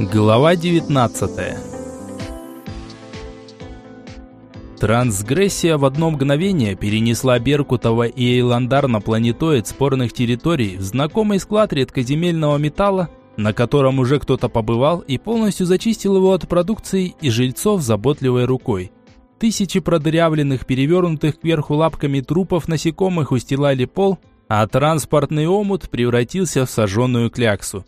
Глава 19 Трансгрессия в одно мгновение перенесла Беркутова и Эйландар на планетоид спорных территорий в знакомый склад редкоземельного металла, на котором уже кто-то побывал и полностью зачистил его от продукции и жильцов заботливой рукой. Тысячи продырявленных, перевернутых кверху лапками трупов насекомых устилали пол, а транспортный омут превратился в сожженную кляксу.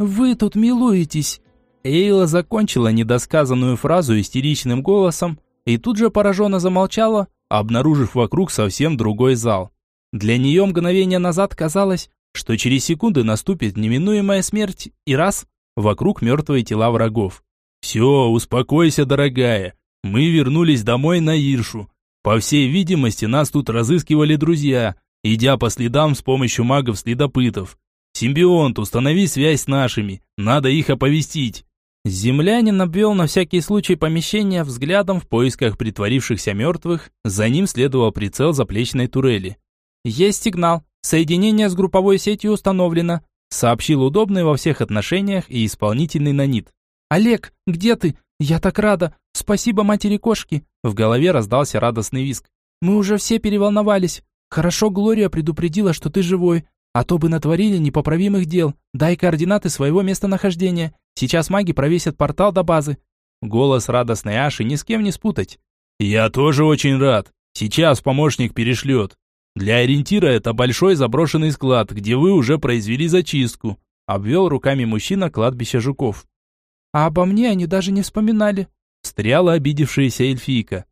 «Вы тут милуетесь!» Эйла закончила недосказанную фразу истеричным голосом и тут же пораженно замолчала, обнаружив вокруг совсем другой зал. Для нее мгновение назад казалось, что через секунды наступит неминуемая смерть, и раз – вокруг мертвые тела врагов. «Все, успокойся, дорогая. Мы вернулись домой на Иршу. По всей видимости, нас тут разыскивали друзья, идя по следам с помощью магов-следопытов. Симбионт, установи связь с нашими, надо их оповестить». Землянин обвел на всякий случай помещение взглядом в поисках притворившихся мертвых, за ним следовал прицел заплечной турели. «Есть сигнал. Соединение с групповой сетью установлено», сообщил удобный во всех отношениях и исполнительный нанит. «Олег, где ты? Я так рада! Спасибо матери кошки!» В голове раздался радостный визг. «Мы уже все переволновались. Хорошо Глория предупредила, что ты живой. А то бы натворили непоправимых дел. Дай координаты своего местонахождения. Сейчас маги провесят портал до базы. Голос радостной Аши ни с кем не спутать. Я тоже очень рад. Сейчас помощник перешлет. Для ориентира это большой заброшенный склад, где вы уже произвели зачистку. Обвел руками мужчина кладбище жуков. А обо мне они даже не вспоминали. Встряла обидевшаяся эльфийка.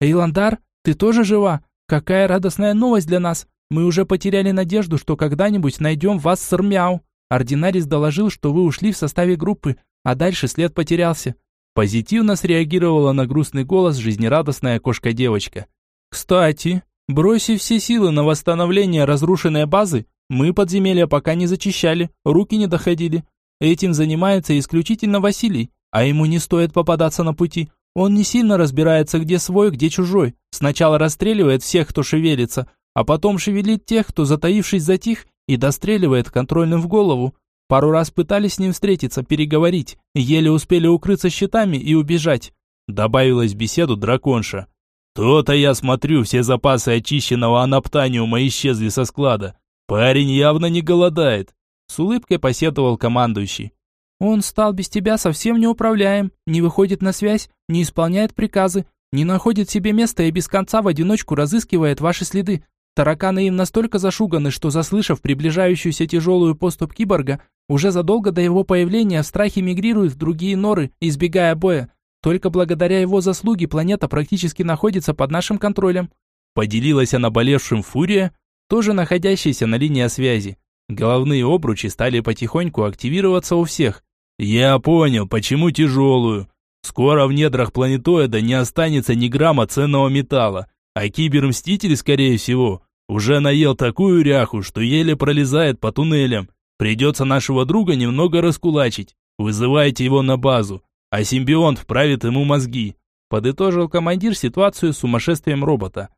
Эйландар, ты тоже жива? Какая радостная новость для нас. Мы уже потеряли надежду, что когда-нибудь найдем вас с Армяу. Ординарис доложил, что вы ушли в составе группы, а дальше след потерялся. Позитивно среагировала на грустный голос жизнерадостная кошка-девочка. Кстати, бросив все силы на восстановление разрушенной базы, мы подземелья пока не зачищали, руки не доходили. Этим занимается исключительно Василий, а ему не стоит попадаться на пути. Он не сильно разбирается, где свой, где чужой. Сначала расстреливает всех, кто шевелится, а потом шевелит тех, кто, затаившись, затих и достреливает контрольным в голову. Пару раз пытались с ним встретиться, переговорить, еле успели укрыться щитами и убежать. Добавилась в беседу драконша. «То-то я смотрю, все запасы очищенного анаптаниума исчезли со склада. Парень явно не голодает», — с улыбкой посетовал командующий. «Он стал без тебя совсем неуправляем, не выходит на связь, не исполняет приказы, не находит себе места и без конца в одиночку разыскивает ваши следы. Тараканы им настолько зашуганы, что, заслышав приближающуюся тяжелую поступ киборга, уже задолго до его появления в страхе мигрируют в другие норы, избегая боя. Только благодаря его заслуге планета практически находится под нашим контролем. Поделилась она болевшим Фурия, тоже находящейся на линии связи. Головные обручи стали потихоньку активироваться у всех. «Я понял, почему тяжелую. Скоро в недрах планетоида не останется ни грамма ценного металла, а кибермститель, скорее всего, уже наел такую ряху, что еле пролезает по туннелям. Придется нашего друга немного раскулачить. Вызывайте его на базу, а симбионт вправит ему мозги. Подытожил командир ситуацию с сумасшествием робота.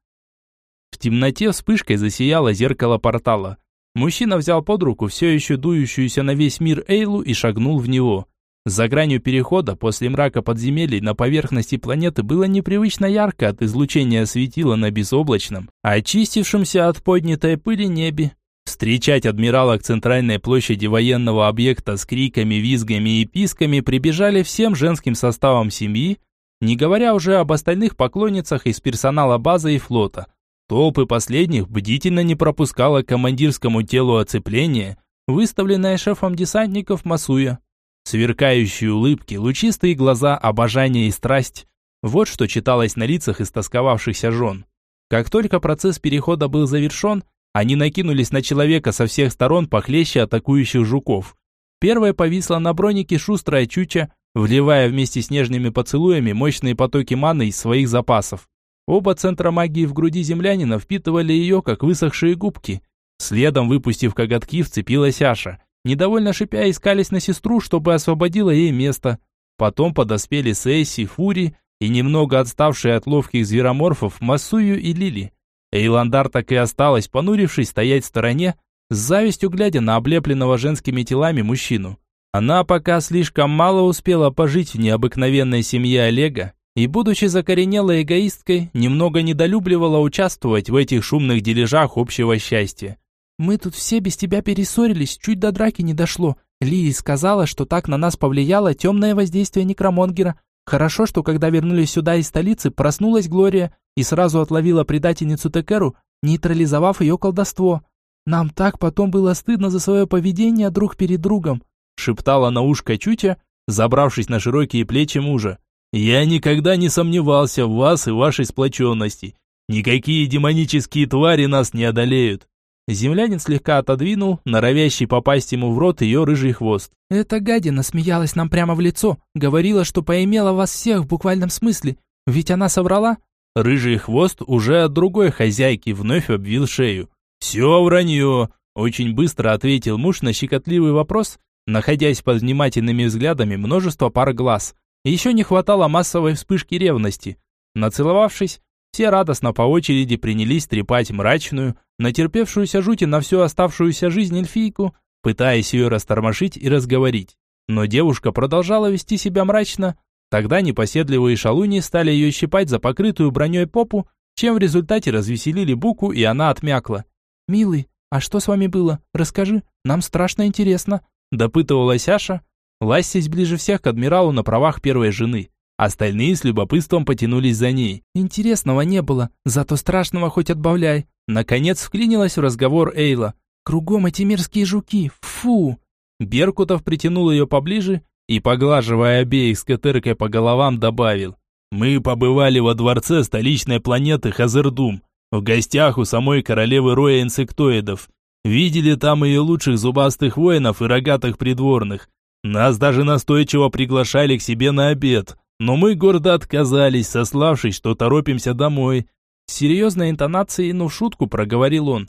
В темноте вспышкой засияло зеркало портала. Мужчина взял под руку все еще дующуюся на весь мир Эйлу и шагнул в него. За гранью перехода после мрака подземелий на поверхности планеты было непривычно ярко от излучения светила на безоблачном, очистившемся от поднятой пыли небе. Встречать адмирала к центральной площади военного объекта с криками, визгами и писками прибежали всем женским составом семьи, не говоря уже об остальных поклонницах из персонала базы и флота. Толпы последних бдительно не пропускала командирскому телу оцепление, выставленное шефом десантников Масуя. Сверкающие улыбки, лучистые глаза, обожание и страсть. Вот что читалось на лицах истосковавшихся жен. Как только процесс перехода был завершен, они накинулись на человека со всех сторон похлеще атакующих жуков. Первая повисла на бронике шустрая чуча, вливая вместе с нежными поцелуями мощные потоки маны из своих запасов. Оба центра магии в груди землянина впитывали ее, как высохшие губки. Следом, выпустив коготки, вцепилась Аша – Недовольно шипя, искались на сестру, чтобы освободила ей место. Потом подоспели Сейси, Фури и немного отставшие от ловких звероморфов Масую и Лили. Эйландар так и осталась, понурившись, стоять в стороне, с завистью глядя на облепленного женскими телами мужчину. Она пока слишком мало успела пожить в необыкновенной семье Олега, и, будучи закоренелой эгоисткой, немного недолюбливала участвовать в этих шумных дележах общего счастья. «Мы тут все без тебя перессорились, чуть до драки не дошло. Лили сказала, что так на нас повлияло темное воздействие некромонгера. Хорошо, что когда вернулись сюда из столицы, проснулась Глория и сразу отловила предательницу Текеру, нейтрализовав ее колдовство. Нам так потом было стыдно за свое поведение друг перед другом», шептала на ушко Чутя, забравшись на широкие плечи мужа. «Я никогда не сомневался в вас и вашей сплоченности. Никакие демонические твари нас не одолеют». Землянин слегка отодвинул, норовящий попасть ему в рот ее рыжий хвост. «Эта гадина смеялась нам прямо в лицо, говорила, что поимела вас всех в буквальном смысле. Ведь она соврала?» Рыжий хвост уже от другой хозяйки вновь обвил шею. «Все вранье!» – очень быстро ответил муж на щекотливый вопрос, находясь под внимательными взглядами множества пар глаз. Еще не хватало массовой вспышки ревности. Нацеловавшись, все радостно по очереди принялись трепать мрачную, натерпевшуюся жути на всю оставшуюся жизнь эльфийку, пытаясь ее растормошить и разговорить. Но девушка продолжала вести себя мрачно. Тогда непоседливые шалуни стали ее щипать за покрытую броней попу, чем в результате развеселили Буку, и она отмякла. «Милый, а что с вами было? Расскажи, нам страшно интересно», допытывалась Аша, ластясь ближе всех к адмиралу на правах первой жены. Остальные с любопытством потянулись за ней. Интересного не было, зато страшного хоть отбавляй. Наконец вклинилась в разговор Эйла. Кругом эти мерзкие жуки. Фу! Беркутов притянул ее поближе и, поглаживая обеих скатеркой по головам, добавил. «Мы побывали во дворце столичной планеты Хазердум, в гостях у самой королевы роя инсектоидов. Видели там ее лучших зубастых воинов и рогатых придворных. Нас даже настойчиво приглашали к себе на обед, но мы гордо отказались, сославшись, что торопимся домой. С серьезной интонацией, но в шутку проговорил он.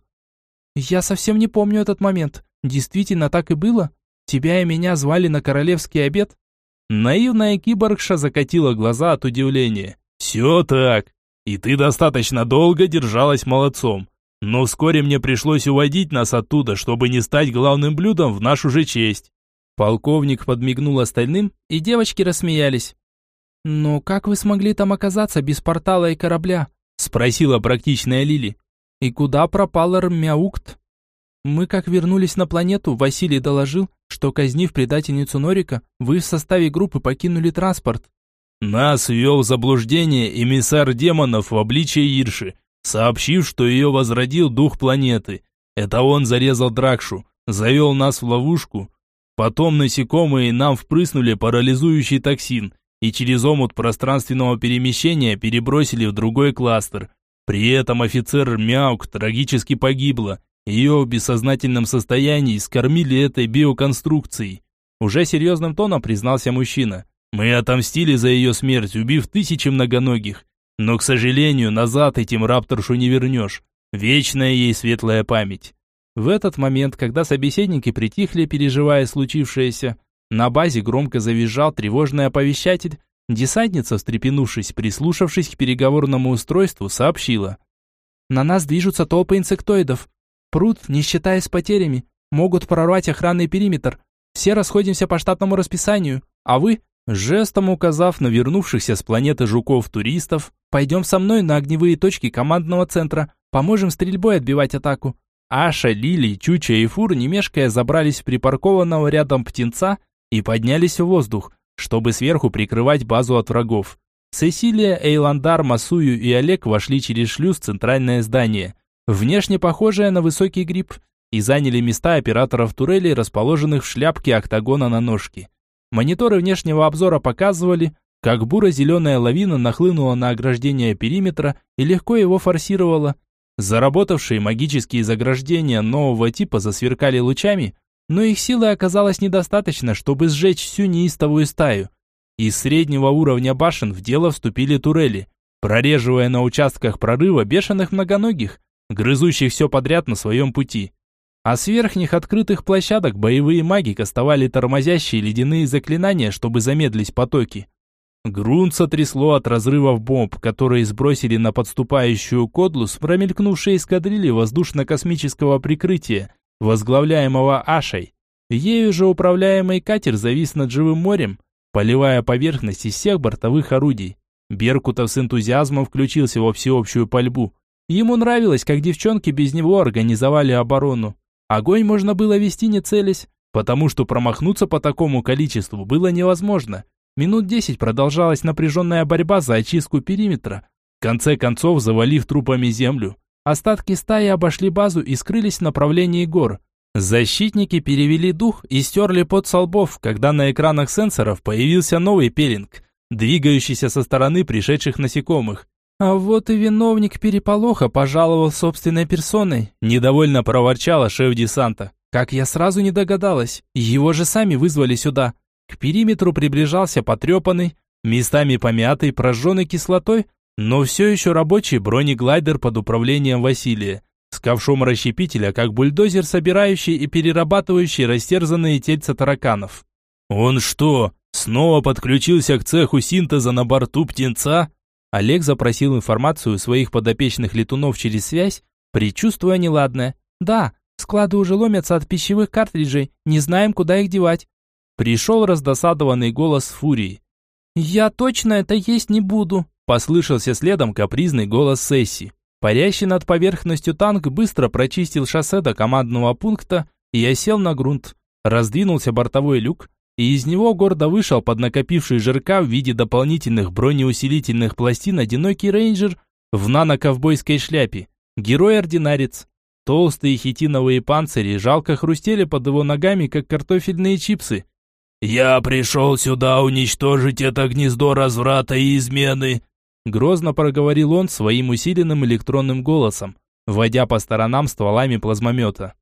«Я совсем не помню этот момент. Действительно так и было? Тебя и меня звали на королевский обед?» Наивная киборгша закатила глаза от удивления. «Все так. И ты достаточно долго держалась молодцом. Но вскоре мне пришлось уводить нас оттуда, чтобы не стать главным блюдом в нашу же честь». Полковник подмигнул остальным, и девочки рассмеялись. «Но как вы смогли там оказаться без портала и корабля?» Спросила практичная Лили. «И куда пропал Армяукт?» «Мы как вернулись на планету, Василий доложил, что, казнив предательницу Норика, вы в составе группы покинули транспорт». «Нас ввел в заблуждение эмиссар демонов в обличье Ирши, сообщив, что ее возродил дух планеты. Это он зарезал Дракшу, завел нас в ловушку. Потом насекомые нам впрыснули парализующий токсин, и через омут пространственного перемещения перебросили в другой кластер. При этом офицер Мяук трагически погибла. Ее в бессознательном состоянии скормили этой биоконструкцией. Уже серьезным тоном признался мужчина. Мы отомстили за ее смерть, убив тысячи многоногих. Но, к сожалению, назад этим рапторшу не вернешь. Вечная ей светлая память. В этот момент, когда собеседники притихли, переживая случившееся, на базе громко завизжал тревожный оповещатель. Десантница, встрепенувшись, прислушавшись к переговорному устройству, сообщила. «На нас движутся толпы инсектоидов. Пруд, не считаясь потерями, могут прорвать охранный периметр. Все расходимся по штатному расписанию, а вы, жестом указав на вернувшихся с планеты жуков-туристов, пойдем со мной на огневые точки командного центра, поможем стрельбой отбивать атаку». Аша, Лили, Чуча и Фур, не мешкая, забрались в припаркованного рядом птенца и поднялись в воздух, чтобы сверху прикрывать базу от врагов. Сесилия, Эйландар, Масую и Олег вошли через шлюз в центральное здание, внешне похожее на высокий гриб, и заняли места операторов турелей, расположенных в шляпке октагона на ножке. Мониторы внешнего обзора показывали, как буро-зеленая лавина нахлынула на ограждение периметра и легко его форсировала. Заработавшие магические заграждения нового типа засверкали лучами, но их силы оказалось недостаточно, чтобы сжечь всю неистовую стаю. Из среднего уровня башен в дело вступили турели, прореживая на участках прорыва бешеных многоногих, грызущих все подряд на своем пути. А с верхних открытых площадок боевые маги кастовали тормозящие ледяные заклинания, чтобы замедлить потоки. Грунт сотрясло от разрывов бомб, которые сбросили на подступающую кодлу с промелькнувшей эскадрильи воздушно-космического прикрытия, возглавляемого Ашей. Ею же управляемый катер завис над живым морем, поливая поверхность из всех бортовых орудий. Беркутов с энтузиазмом включился во всеобщую пальбу. Ему нравилось, как девчонки без него организовали оборону. Огонь можно было вести не целясь, потому что промахнуться по такому количеству было невозможно. Минут десять продолжалась напряженная борьба за очистку периметра, в конце концов завалив трупами землю. Остатки стаи обошли базу и скрылись в направлении гор. Защитники перевели дух и стерли под со лбов, когда на экранах сенсоров появился новый пелинг, двигающийся со стороны пришедших насекомых. А вот и виновник переполоха пожаловал собственной персоной, недовольно проворчала шеф десанта. Как я сразу не догадалась, его же сами вызвали сюда. К периметру приближался потрепанный, местами помятый, прожженный кислотой, но все еще рабочий бронеглайдер под управлением Василия с ковшом расщепителя, как бульдозер, собирающий и перерабатывающий растерзанные тельца тараканов. «Он что, снова подключился к цеху синтеза на борту птенца?» Олег запросил информацию своих подопечных летунов через связь, предчувствуя неладное. «Да, склады уже ломятся от пищевых картриджей, не знаем, куда их девать». Пришел раздосадованный голос Фурии. «Я точно это есть не буду», послышался следом капризный голос Сесси. Парящий над поверхностью танк быстро прочистил шоссе до командного пункта, и я сел на грунт. Раздвинулся бортовой люк, и из него гордо вышел под накопивший жирка в виде дополнительных бронеусилительных пластин одинокий рейнджер в нано-ковбойской шляпе. Герой-ординарец. Толстые хитиновые панцири жалко хрустели под его ногами, как картофельные чипсы. «Я пришел сюда уничтожить это гнездо разврата и измены», Грозно проговорил он своим усиленным электронным голосом, водя по сторонам стволами плазмомета.